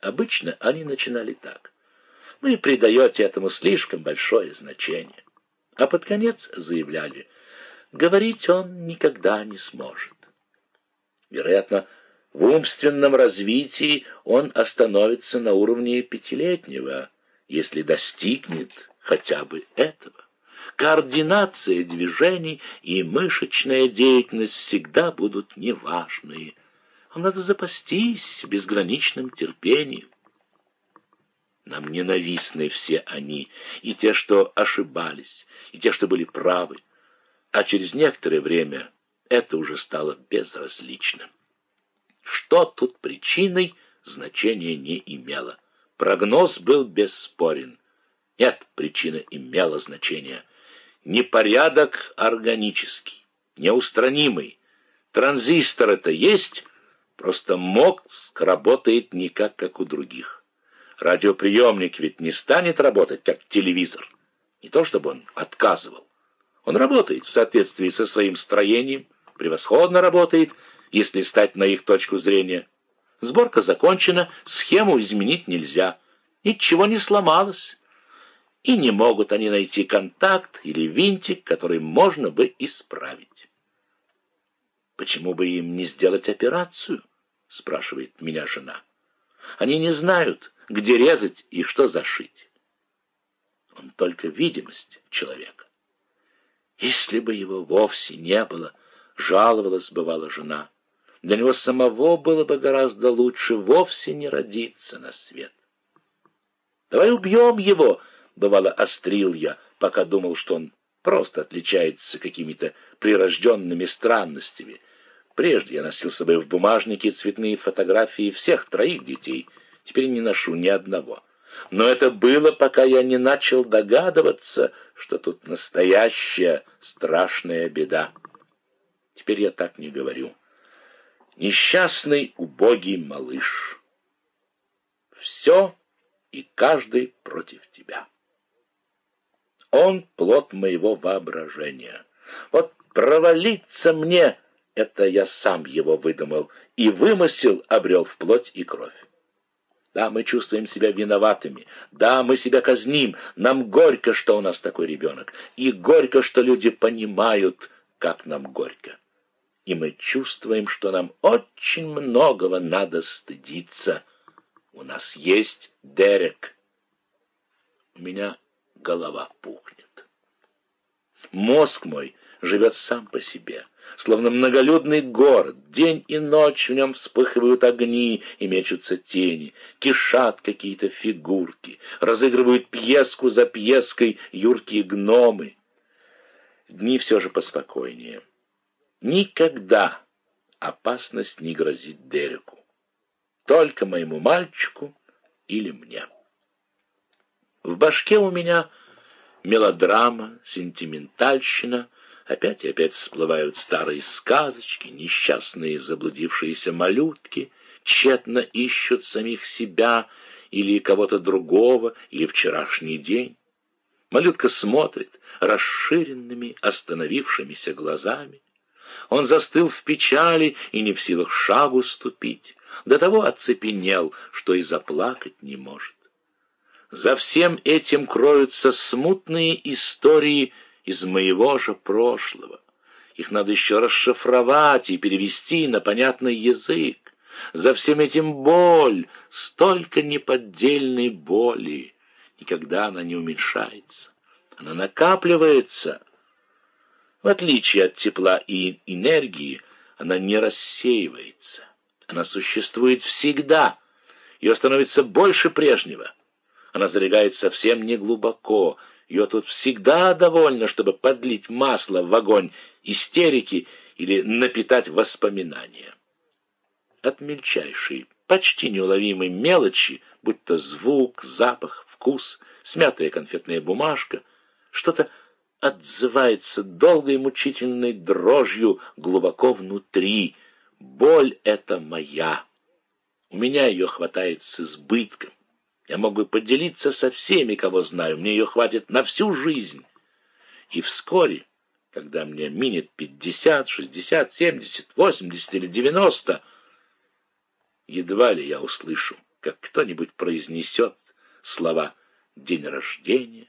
Обычно они начинали так. Вы придаете этому слишком большое значение. А под конец заявляли, говорить он никогда не сможет. Вероятно, в умственном развитии он остановится на уровне пятилетнего, если достигнет хотя бы этого. Координация движений и мышечная деятельность всегда будут неважные. Надо запастись безграничным терпением. Нам ненавистны все они, и те, что ошибались, и те, что были правы. А через некоторое время это уже стало безразличным. Что тут причиной, значения не имело. Прогноз был бесспорен. Нет, причина имела значение. Непорядок органический, неустранимый. Транзистор это есть, просто мозг работает не как, как у других. Радиоприемник ведь не станет работать, как телевизор. Не то чтобы он отказывал. Он работает в соответствии со своим строением, превосходно работает, если стать на их точку зрения. Сборка закончена, схему изменить нельзя. Ничего не сломалось. И не могут они найти контакт или винтик, который можно бы исправить. «Почему бы им не сделать операцию?» — спрашивает меня жена. «Они не знают, где резать и что зашить. Он только видимость человека. Если бы его вовсе не было, жаловалась бывала жена, для него самого было бы гораздо лучше вовсе не родиться на свет. «Давай убьем его!» — бывало острил я, пока думал, что он просто отличается какими-то прирожденными странностями. Прежде я носил с собой в бумажнике цветные фотографии всех троих детей, теперь не ношу ни одного. Но это было, пока я не начал догадываться, что тут настоящая страшная беда. Теперь я так не говорю. Несчастный, убогий малыш. Все и каждый против тебя. Он плод моего воображения. Вот провалиться мне, это я сам его выдумал, и вымысел обрел в плоть и кровь. Да, мы чувствуем себя виноватыми. Да, мы себя казним. Нам горько, что у нас такой ребенок. И горько, что люди понимают, как нам горько и мы чувствуем, что нам очень многого надо стыдиться. У нас есть Дерек. У меня голова пухнет. Мозг мой живет сам по себе, словно многолюдный город. День и ночь в нем вспыхивают огни и мечутся тени, кишат какие-то фигурки, разыгрывают пьеску за пьеской юркие гномы. Дни все же поспокойнее. Никогда опасность не грозит Дереку. Только моему мальчику или мне. В башке у меня мелодрама, сентиментальщина. Опять и опять всплывают старые сказочки, несчастные заблудившиеся малютки, тщетно ищут самих себя или кого-то другого, или вчерашний день. Малютка смотрит расширенными, остановившимися глазами. Он застыл в печали и не в силах шагу ступить. До того оцепенел, что и заплакать не может. За всем этим кроются смутные истории из моего же прошлого. Их надо еще расшифровать и перевести на понятный язык. За всем этим боль, столько неподдельной боли. Никогда она не уменьшается. Она накапливается, в отличие от тепла и энергии, она не рассеивается. Она существует всегда. Ее становится больше прежнего. Она залегает совсем не глубоко. Ее тут всегда довольно, чтобы подлить масло в огонь истерики или напитать воспоминания. От мельчайшей, почти неуловимой мелочи, будь то звук, запах, вкус, смятая конфетная бумажка, что-то отзывается долгой мучительной дрожью глубоко внутри. Боль эта моя. У меня ее хватает с избытком. Я мог бы поделиться со всеми, кого знаю. Мне ее хватит на всю жизнь. И вскоре, когда мне минет пятьдесят, шестьдесят, семьдесят, восемьдесят или девяносто, едва ли я услышу как кто-нибудь произнесет слова «день рождения»,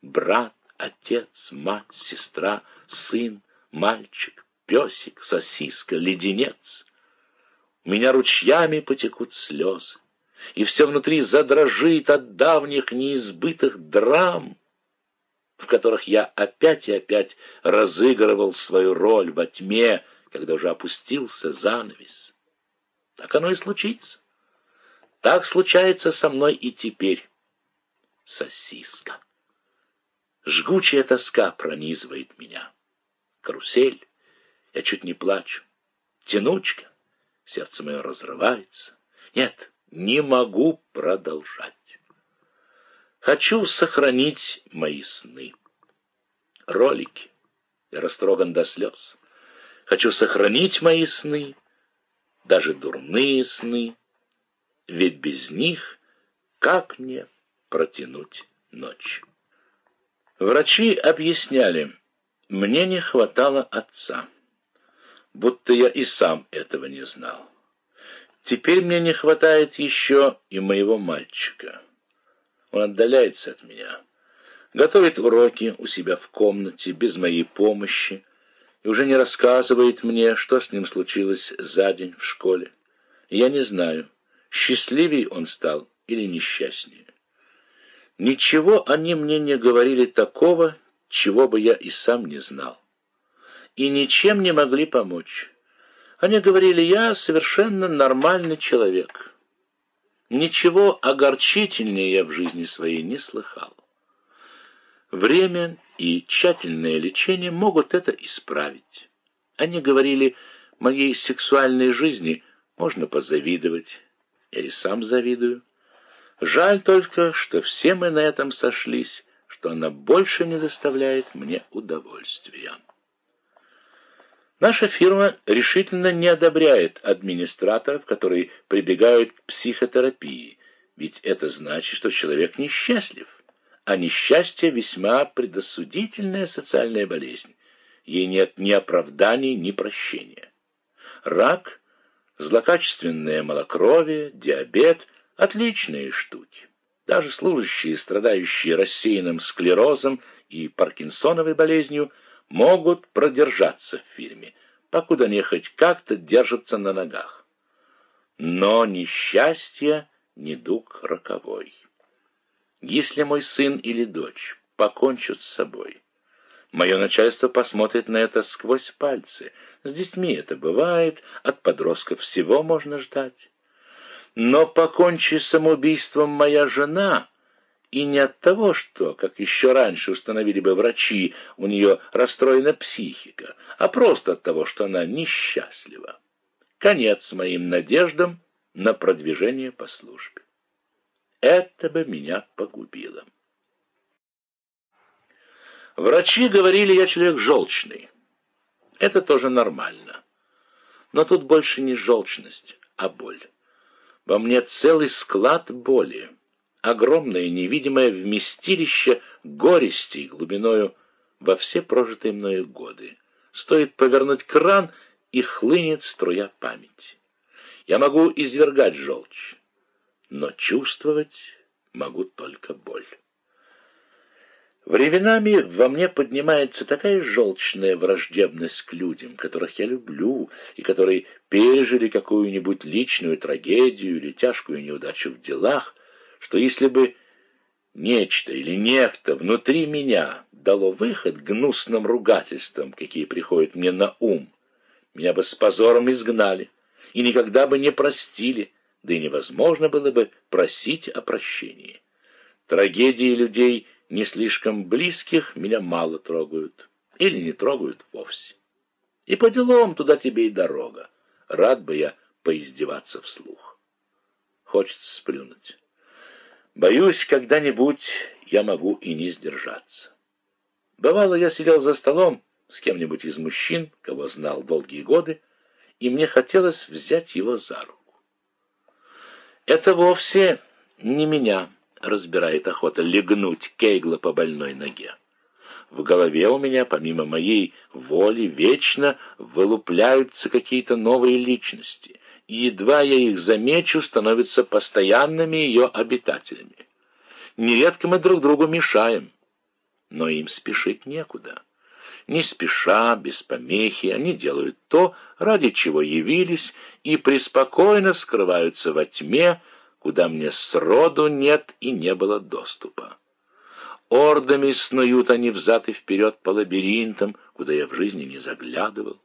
«брат», «отец», «мать», «сестра», «сын», «мальчик», «песик», «сосиска», «леденец». У меня ручьями потекут слезы, и все внутри задрожит от давних неизбытых драм, в которых я опять и опять разыгрывал свою роль во тьме, когда уже опустился занавес. Так оно и случится. Так случается со мной и теперь. Сосиска. Жгучая тоска пронизывает меня. Карусель. Я чуть не плачу. Тянучка. Сердце мое разрывается. Нет, не могу продолжать. Хочу сохранить мои сны. Ролики. Я растроган до слез. Хочу сохранить мои сны, даже дурные сны, ведь без них как мне протянуть ночь? Врачи объясняли, мне не хватало отца, будто я и сам этого не знал. Теперь мне не хватает еще и моего мальчика. Он отдаляется от меня, готовит уроки у себя в комнате без моей помощи и уже не рассказывает мне, что с ним случилось за день в школе. Я не знаю, счастливее он стал или несчастнее. Ничего они мне не говорили такого, чего бы я и сам не знал. И ничем не могли помочь. Они говорили, я совершенно нормальный человек. Ничего огорчительнее я в жизни своей не слыхал. Время и тщательное лечение могут это исправить. Они говорили, моей сексуальной жизни можно позавидовать. Я и сам завидую. Жаль только, что все мы на этом сошлись, что она больше не доставляет мне удовольствия. Наша фирма решительно не одобряет администраторов, которые прибегают к психотерапии, ведь это значит, что человек несчастлив, а несчастье весьма предосудительная социальная болезнь. Ей нет ни оправданий, ни прощения. Рак – Злокачественное малокровие, диабет – отличные штуки. Даже служащие, страдающие рассеянным склерозом и паркинсоновой болезнью, могут продержаться в фильме, покуда они хоть как-то держатся на ногах. Но несчастье – недуг роковой. Если мой сын или дочь покончат с собой, мое начальство посмотрит на это сквозь пальцы – с детьми это бывает, от подростков всего можно ждать. Но покончи самоубийством моя жена, и не от того, что, как еще раньше установили бы врачи, у нее расстроена психика, а просто от того, что она несчастлива. Конец моим надеждам на продвижение по службе. Это бы меня погубило. Врачи говорили, я человек желчный. Это тоже нормально. Но тут больше не желчность, а боль. Во мне целый склад боли, огромное невидимое вместилище горести глубиною во все прожитые мною годы. Стоит повернуть кран, и хлынет струя памяти. Я могу извергать желчь, но чувствовать могу только боль. Временами во мне поднимается такая желчная враждебность к людям, которых я люблю, и которые пережили какую-нибудь личную трагедию или тяжкую неудачу в делах, что если бы нечто или некто внутри меня дало выход гнусным ругательствам, какие приходят мне на ум, меня бы с позором изгнали и никогда бы не простили, да и невозможно было бы просить о прощении. Трагедии людей — не слишком близких меня мало трогают или не трогают вовсе. И по делам туда тебе и дорога. Рад бы я поиздеваться вслух. Хочется сплюнуть. Боюсь, когда-нибудь я могу и не сдержаться. Бывало, я сидел за столом с кем-нибудь из мужчин, кого знал долгие годы, и мне хотелось взять его за руку. Это вовсе не меня разбирает охота легнуть Кейгла по больной ноге. В голове у меня, помимо моей воли, вечно вылупляются какие-то новые личности, едва я их замечу, становятся постоянными ее обитателями. Нередко мы друг другу мешаем, но им спешить некуда. Не спеша, без помехи, они делают то, ради чего явились, и преспокойно скрываются во тьме, куда мне сроду нет и не было доступа. Ордами снуют они взад и вперед по лабиринтам, куда я в жизни не заглядывал.